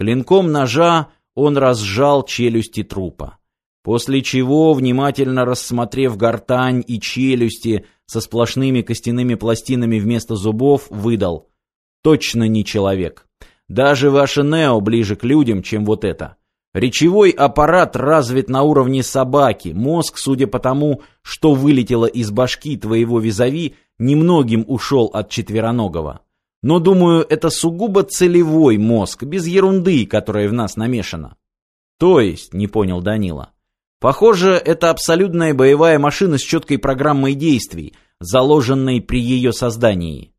Клинком ножа он разжал челюсти трупа. После чего, внимательно рассмотрев гортань и челюсти со сплошными костяными пластинами вместо зубов, выдал «Точно не человек. Даже ваше Нео ближе к людям, чем вот это. Речевой аппарат развит на уровне собаки, мозг, судя по тому, что вылетело из башки твоего визави, немногим ушел от четвероногого. Но, думаю, это сугубо целевой мозг, без ерунды, которая в нас намешана. То есть, не понял Данила. Похоже, это абсолютная боевая машина с четкой программой действий, заложенной при ее создании.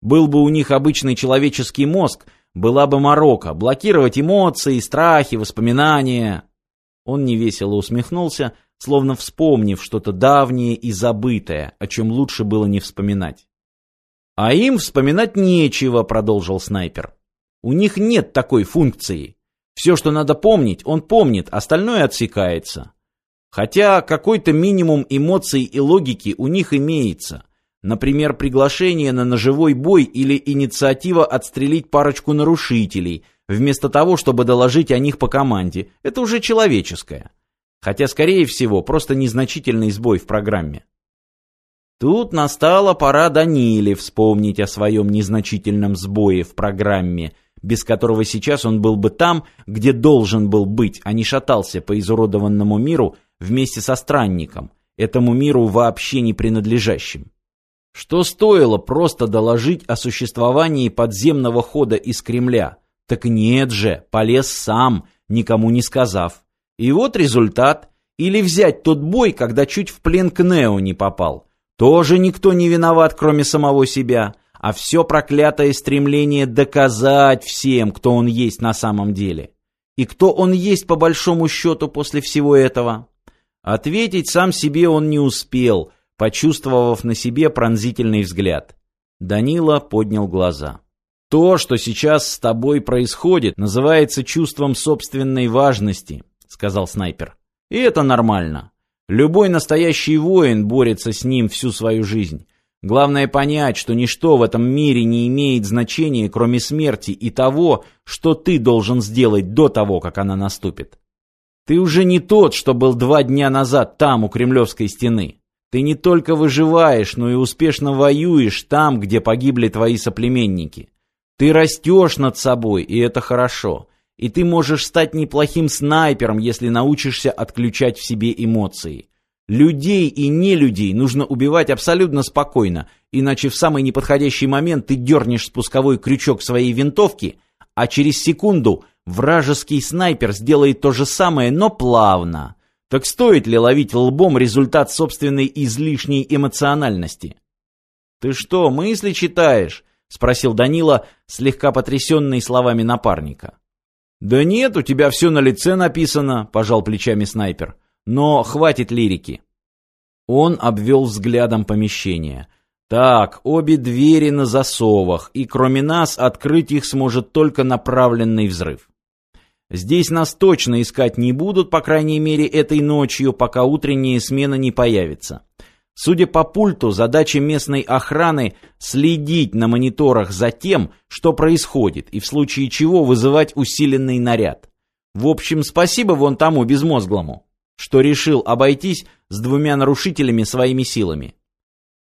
Был бы у них обычный человеческий мозг – была бы морока, блокировать эмоции, страхи, воспоминания. Он невесело усмехнулся, словно вспомнив что-то давнее и забытое, о чем лучше было не вспоминать. «А им вспоминать нечего», — продолжил снайпер. «У них нет такой функции. Все, что надо помнить, он помнит, остальное отсекается. Хотя какой-то минимум эмоций и логики у них имеется. Например, приглашение на ножевой бой или инициатива отстрелить парочку нарушителей, вместо того, чтобы доложить о них по команде. Это уже человеческое. Хотя, скорее всего, просто незначительный сбой в программе. Тут настала пора Даниле вспомнить о своем незначительном сбое в программе, без которого сейчас он был бы там, где должен был быть, а не шатался по изуродованному миру вместе со странником, этому миру вообще не принадлежащим. Что стоило просто доложить о существовании подземного хода из Кремля? Так нет же, полез сам, никому не сказав. И вот результат. Или взять тот бой, когда чуть в плен к Нео не попал. Тоже никто не виноват, кроме самого себя. А все проклятое стремление доказать всем, кто он есть на самом деле. И кто он есть по большому счету после всего этого. Ответить сам себе он не успел – почувствовав на себе пронзительный взгляд. Данила поднял глаза. «То, что сейчас с тобой происходит, называется чувством собственной важности», — сказал снайпер. «И это нормально. Любой настоящий воин борется с ним всю свою жизнь. Главное понять, что ничто в этом мире не имеет значения, кроме смерти и того, что ты должен сделать до того, как она наступит. Ты уже не тот, что был два дня назад там, у Кремлевской стены. Ты не только выживаешь, но и успешно воюешь там, где погибли твои соплеменники. Ты растешь над собой, и это хорошо. И ты можешь стать неплохим снайпером, если научишься отключать в себе эмоции. Людей и не людей нужно убивать абсолютно спокойно, иначе в самый неподходящий момент ты дернешь спусковой крючок своей винтовки, а через секунду вражеский снайпер сделает то же самое, но плавно. Так стоит ли ловить лбом результат собственной излишней эмоциональности? «Ты что, мысли читаешь?» — спросил Данила, слегка потрясенный словами напарника. «Да нет, у тебя все на лице написано», — пожал плечами снайпер. «Но хватит лирики». Он обвел взглядом помещение. «Так, обе двери на засовах, и кроме нас открыть их сможет только направленный взрыв. Здесь нас точно искать не будут, по крайней мере, этой ночью, пока утренняя смена не появится. Судя по пульту, задача местной охраны – следить на мониторах за тем, что происходит, и в случае чего вызывать усиленный наряд. В общем, спасибо вон тому безмозглому, что решил обойтись с двумя нарушителями своими силами.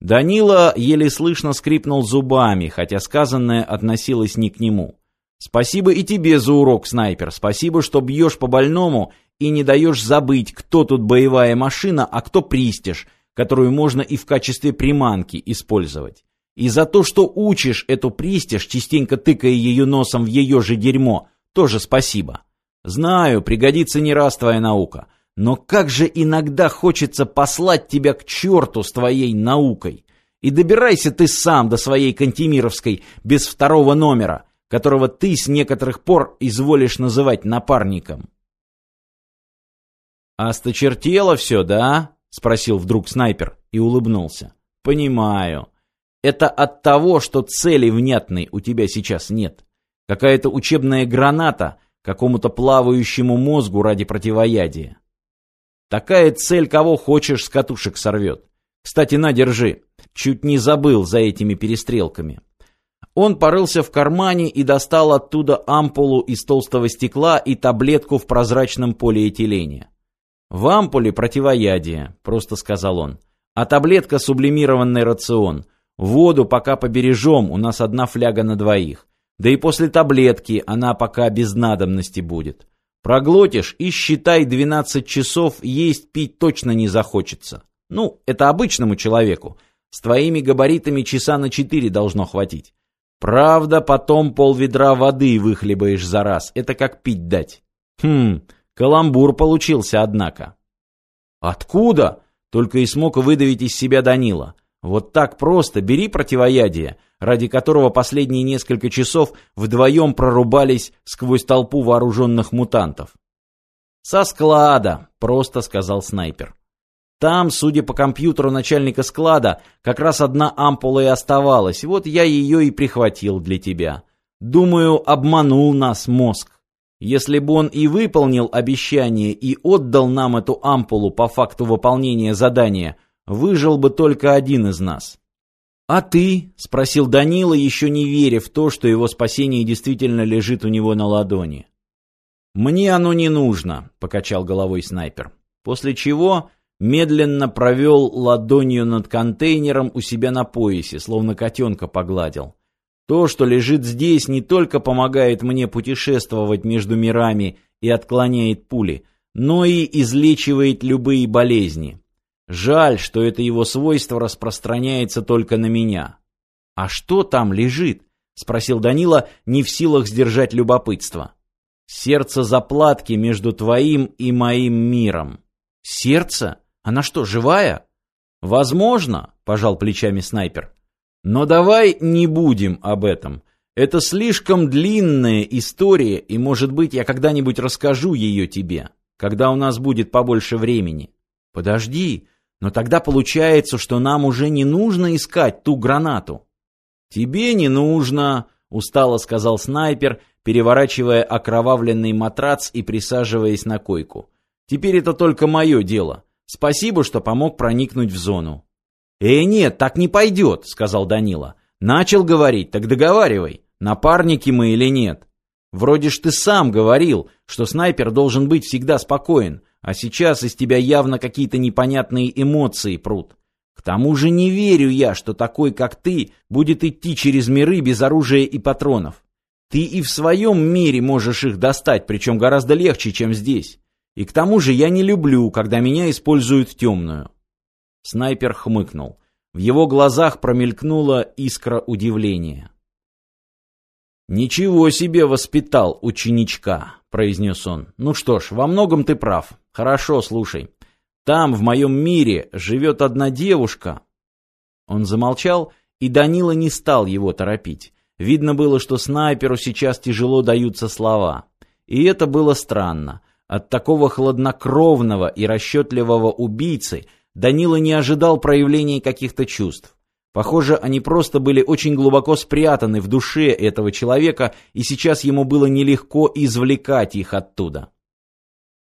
Данила еле слышно скрипнул зубами, хотя сказанное относилось не к нему. Спасибо и тебе за урок, снайпер. Спасибо, что бьешь по больному и не даешь забыть, кто тут боевая машина, а кто пристиж, которую можно и в качестве приманки использовать. И за то, что учишь эту пристиж, частенько тыкая ее носом в ее же дерьмо, тоже спасибо. Знаю, пригодится не раз твоя наука. Но как же иногда хочется послать тебя к черту с твоей наукой. И добирайся ты сам до своей Кантемировской без второго номера, которого ты с некоторых пор изволишь называть напарником. «Осточертело все, да?» — спросил вдруг снайпер и улыбнулся. «Понимаю. Это от того, что цели внятной у тебя сейчас нет. Какая-то учебная граната какому-то плавающему мозгу ради противоядия. Такая цель кого хочешь с катушек сорвет. Кстати, на, держи. Чуть не забыл за этими перестрелками. Он порылся в кармане и достал оттуда ампулу из толстого стекла и таблетку в прозрачном полиэтилене. «В ампуле противоядие», — просто сказал он. «А таблетка сублимированный рацион. Воду пока побережем, у нас одна фляга на двоих. Да и после таблетки она пока без надобности будет. Проглотишь и считай 12 часов есть пить точно не захочется. Ну, это обычному человеку. С твоими габаритами часа на 4 должно хватить. Правда, потом полведра воды выхлебаешь за раз. Это как пить дать. Хм, Каламбур получился, однако. Откуда? Только и смог выдавить из себя Данила. Вот так просто бери противоядие, ради которого последние несколько часов вдвоем прорубались сквозь толпу вооруженных мутантов. «Со склада», — просто сказал снайпер. Там, судя по компьютеру начальника склада, как раз одна ампула и оставалась, вот я ее и прихватил для тебя. Думаю, обманул нас мозг. Если бы он и выполнил обещание и отдал нам эту ампулу по факту выполнения задания, выжил бы только один из нас. «А ты?» — спросил Данила, еще не веря в то, что его спасение действительно лежит у него на ладони. «Мне оно не нужно», — покачал головой снайпер. После чего медленно провел ладонью над контейнером у себя на поясе, словно котенка погладил. То, что лежит здесь, не только помогает мне путешествовать между мирами и отклоняет пули, но и излечивает любые болезни. Жаль, что это его свойство распространяется только на меня. «А что там лежит?» — спросил Данила, не в силах сдержать любопытство. «Сердце заплатки между твоим и моим миром». «Сердце? Она что, живая?» «Возможно», — пожал плечами снайпер. Но давай не будем об этом. Это слишком длинная история, и, может быть, я когда-нибудь расскажу ее тебе, когда у нас будет побольше времени. Подожди, но тогда получается, что нам уже не нужно искать ту гранату. Тебе не нужно, устало сказал снайпер, переворачивая окровавленный матрац и присаживаясь на койку. Теперь это только мое дело. Спасибо, что помог проникнуть в зону. «Э, нет, так не пойдет», — сказал Данила. «Начал говорить, так договаривай, напарники мы или нет. Вроде ж ты сам говорил, что снайпер должен быть всегда спокоен, а сейчас из тебя явно какие-то непонятные эмоции прут. К тому же не верю я, что такой, как ты, будет идти через миры без оружия и патронов. Ты и в своем мире можешь их достать, причем гораздо легче, чем здесь. И к тому же я не люблю, когда меня используют в темную. Снайпер хмыкнул. В его глазах промелькнула искра удивления. «Ничего себе воспитал ученичка», — произнес он. «Ну что ж, во многом ты прав. Хорошо, слушай. Там, в моем мире, живет одна девушка». Он замолчал, и Данила не стал его торопить. Видно было, что снайперу сейчас тяжело даются слова. И это было странно. От такого хладнокровного и расчетливого убийцы — Данила не ожидал проявления каких-то чувств. Похоже, они просто были очень глубоко спрятаны в душе этого человека, и сейчас ему было нелегко извлекать их оттуда.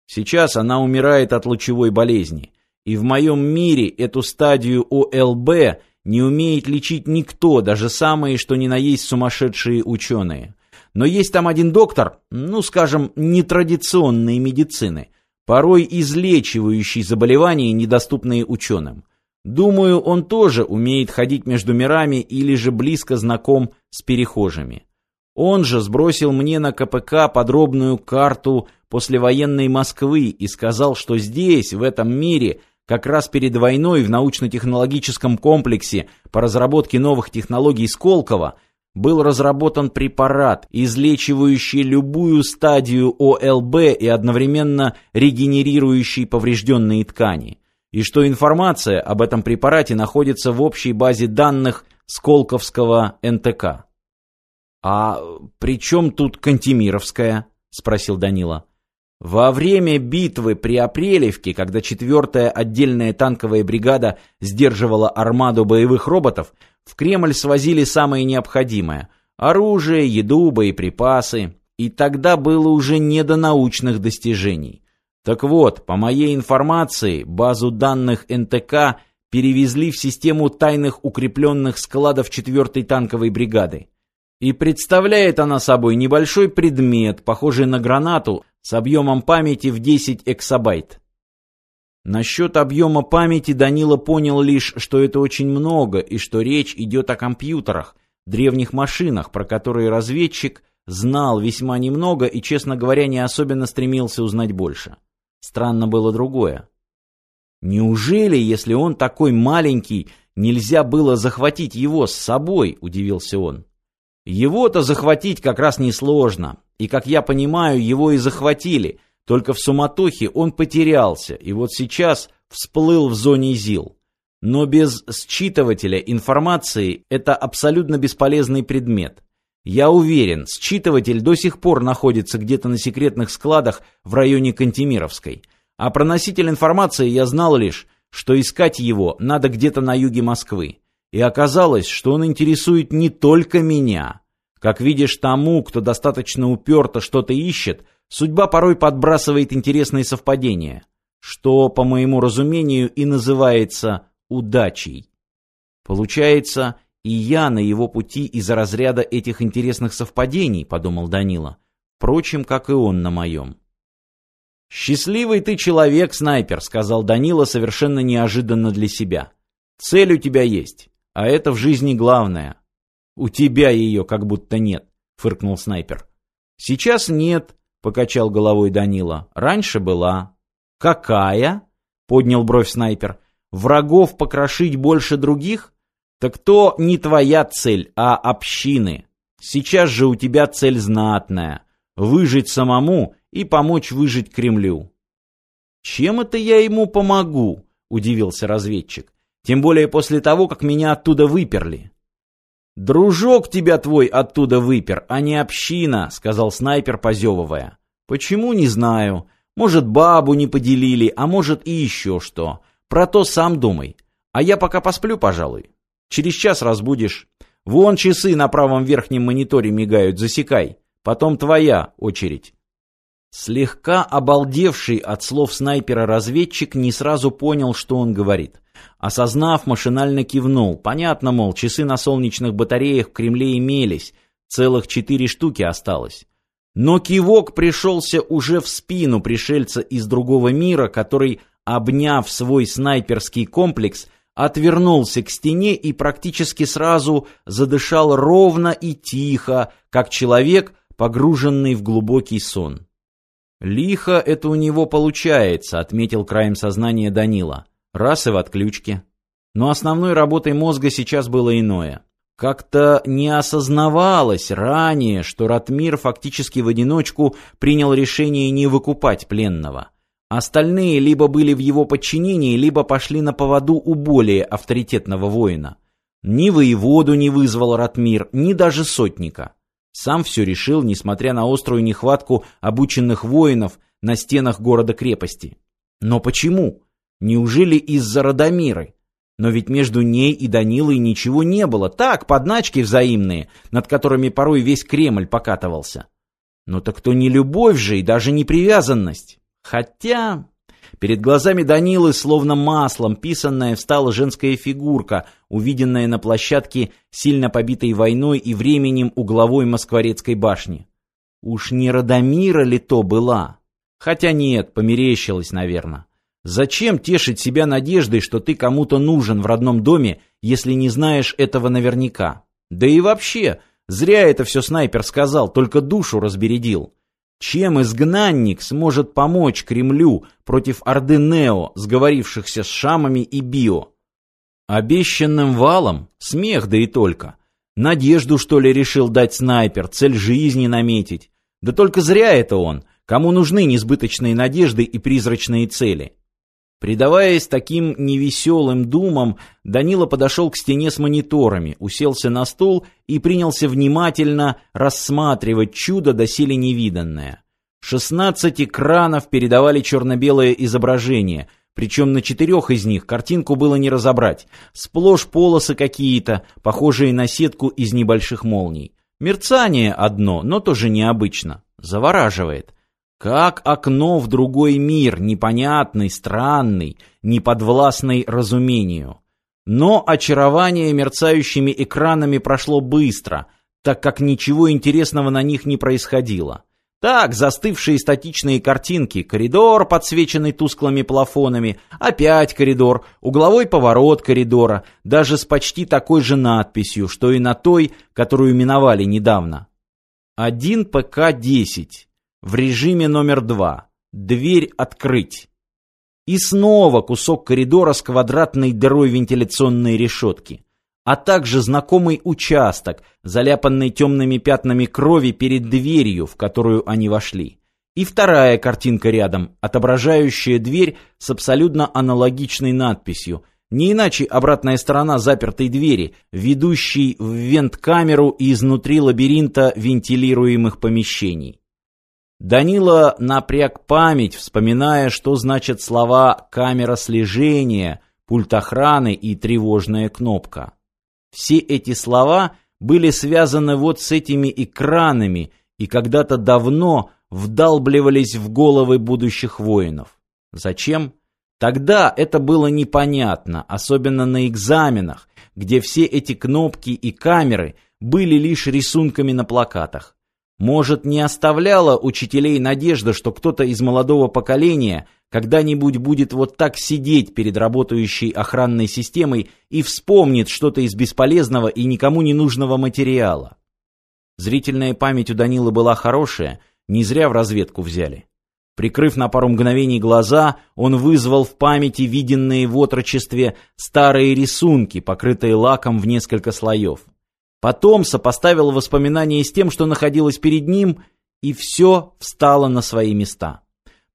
Сейчас она умирает от лучевой болезни, и в моем мире эту стадию ОЛБ не умеет лечить никто, даже самые, что ни на есть сумасшедшие ученые. Но есть там один доктор, ну, скажем, нетрадиционной медицины, порой излечивающий заболевания, недоступные ученым. Думаю, он тоже умеет ходить между мирами или же близко знаком с перехожими. Он же сбросил мне на КПК подробную карту послевоенной Москвы и сказал, что здесь, в этом мире, как раз перед войной в научно-технологическом комплексе по разработке новых технологий Сколково был разработан препарат, излечивающий любую стадию ОЛБ и одновременно регенерирующий поврежденные ткани, и что информация об этом препарате находится в общей базе данных Сколковского НТК. «А при чем тут Кантемировская?» – спросил Данила. Во время битвы при Апрелевке, когда 4-я отдельная танковая бригада сдерживала армаду боевых роботов, в Кремль свозили самое необходимое – оружие, еду, боеприпасы. И тогда было уже не до научных достижений. Так вот, по моей информации, базу данных НТК перевезли в систему тайных укрепленных складов 4-й танковой бригады. И представляет она собой небольшой предмет, похожий на гранату, с объемом памяти в 10 эксабайт. Насчет объема памяти Данила понял лишь, что это очень много и что речь идет о компьютерах, древних машинах, про которые разведчик знал весьма немного и, честно говоря, не особенно стремился узнать больше. Странно было другое. Неужели, если он такой маленький, нельзя было захватить его с собой, удивился он. Его-то захватить как раз несложно, и, как я понимаю, его и захватили, только в суматохе он потерялся, и вот сейчас всплыл в зоне ЗИЛ. Но без считывателя информации это абсолютно бесполезный предмет. Я уверен, считыватель до сих пор находится где-то на секретных складах в районе Кантемировской. А про носитель информации я знал лишь, что искать его надо где-то на юге Москвы. И оказалось, что он интересует не только меня. Как видишь, тому, кто достаточно уперто что-то ищет, судьба порой подбрасывает интересные совпадения, что, по моему разумению, и называется удачей. Получается, и я на его пути из-за разряда этих интересных совпадений, подумал Данила. Впрочем, как и он на моем. «Счастливый ты человек, снайпер», — сказал Данила совершенно неожиданно для себя. «Цель у тебя есть, а это в жизни главное». «У тебя ее как будто нет», — фыркнул снайпер. «Сейчас нет», — покачал головой Данила. «Раньше была». «Какая?» — поднял бровь снайпер. «Врагов покрошить больше других? Так то не твоя цель, а общины. Сейчас же у тебя цель знатная — выжить самому и помочь выжить Кремлю. «Чем это я ему помогу?» — удивился разведчик. «Тем более после того, как меня оттуда выперли». «Дружок тебя твой оттуда выпер, а не община», — сказал снайпер, позевывая. «Почему, не знаю. Может, бабу не поделили, а может и еще что. Про то сам думай. А я пока посплю, пожалуй. Через час разбудишь. Вон часы на правом верхнем мониторе мигают, засекай. Потом твоя очередь». Слегка обалдевший от слов снайпера разведчик не сразу понял, что он говорит. Осознав, машинально кивнул. Понятно, мол, часы на солнечных батареях в Кремле имелись, целых четыре штуки осталось. Но кивок пришелся уже в спину пришельца из другого мира, который, обняв свой снайперский комплекс, отвернулся к стене и практически сразу задышал ровно и тихо, как человек, погруженный в глубокий сон. «Лихо это у него получается», — отметил краем сознания Данила. «Раз и в отключке». Но основной работой мозга сейчас было иное. Как-то не осознавалось ранее, что Ратмир фактически в одиночку принял решение не выкупать пленного. Остальные либо были в его подчинении, либо пошли на поводу у более авторитетного воина. Ни воеводу не вызвал Ратмир, ни даже сотника. Сам все решил, несмотря на острую нехватку обученных воинов на стенах города-крепости. Но почему? Неужели из-за Радомиры? Но ведь между ней и Данилой ничего не было. Так, подначки взаимные, над которыми порой весь Кремль покатывался. Но так то не любовь же и даже не привязанность. Хотя... Перед глазами Данилы, словно маслом писанная, встала женская фигурка, увиденная на площадке сильно побитой войной и временем угловой Москворецкой башни. Уж не Радомира ли то была? Хотя нет, померещилась, наверное. Зачем тешить себя надеждой, что ты кому-то нужен в родном доме, если не знаешь этого наверняка? Да и вообще, зря это все снайпер сказал, только душу разбередил. Чем изгнанник сможет помочь Кремлю против Орды Нео, сговорившихся с Шамами и Био? Обещанным валом? Смех, да и только. Надежду, что ли, решил дать снайпер, цель жизни наметить? Да только зря это он. Кому нужны несбыточные надежды и призрачные цели? Предаваясь таким невеселым думам, Данила подошел к стене с мониторами, уселся на стул и принялся внимательно рассматривать чудо доселе невиданное. Шестнадцать экранов передавали черно-белое изображение, причем на четырех из них картинку было не разобрать. Сплошь полосы какие-то, похожие на сетку из небольших молний. Мерцание одно, но тоже необычно. Завораживает. Как окно в другой мир, непонятный, странный, неподвластный разумению. Но очарование мерцающими экранами прошло быстро. так как ничего интересного на них не происходило. Так, застывшие статичные картинки, коридор, подсвеченный тусклыми плафонами, опять коридор, угловой поворот коридора, даже с почти такой же надписью, что и на той, которую миновали недавно. 1 ПК-10. В режиме номер 2. Дверь открыть. И снова кусок коридора с квадратной дырой вентиляционной решетки а также знакомый участок, заляпанный темными пятнами крови перед дверью, в которую они вошли. И вторая картинка рядом, отображающая дверь с абсолютно аналогичной надписью, не иначе обратная сторона запертой двери, ведущей в вент-камеру и изнутри лабиринта вентилируемых помещений. Данила напряг память, вспоминая, что значат слова «камера слежения», «пульт охраны» и «тревожная кнопка». Все эти слова были связаны вот с этими экранами и когда-то давно вдалбливались в головы будущих воинов. Зачем? Тогда это было непонятно, особенно на экзаменах, где все эти кнопки и камеры были лишь рисунками на плакатах. Может, не оставляла учителей надежда, что кто-то из молодого поколения когда-нибудь будет вот так сидеть перед работающей охранной системой и вспомнит что-то из бесполезного и никому не нужного материала. Зрительная память у Данила была хорошая, не зря в разведку взяли. Прикрыв на пару мгновений глаза, он вызвал в памяти виденные в отрочестве старые рисунки, покрытые лаком в несколько слоев. Потом сопоставил воспоминания с тем, что находилось перед ним, и все встало на свои места.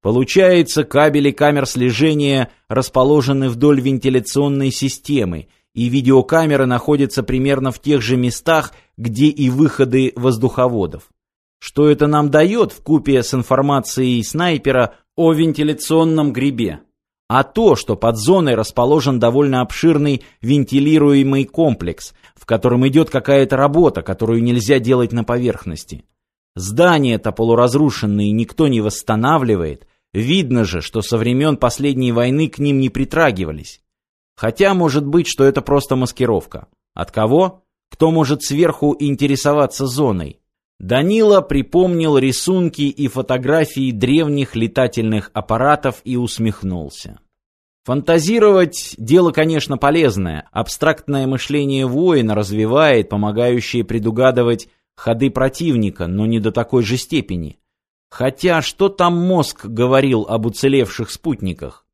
Получается, кабели камер слежения расположены вдоль вентиляционной системы, и видеокамеры находятся примерно в тех же местах, где и выходы воздуховодов. Что это нам дает в купе с информацией снайпера о вентиляционном грибе? А то, что под зоной расположен довольно обширный вентилируемый комплекс, в котором идет какая-то работа, которую нельзя делать на поверхности. Здания-то полуразрушенные никто не восстанавливает, Видно же, что со времен последней войны к ним не притрагивались. Хотя может быть, что это просто маскировка. От кого? Кто может сверху интересоваться зоной? Данила припомнил рисунки и фотографии древних летательных аппаратов и усмехнулся. Фантазировать – дело, конечно, полезное. Абстрактное мышление воина развивает, помогающее предугадывать ходы противника, но не до такой же степени. Хотя что там мозг говорил об уцелевших спутниках?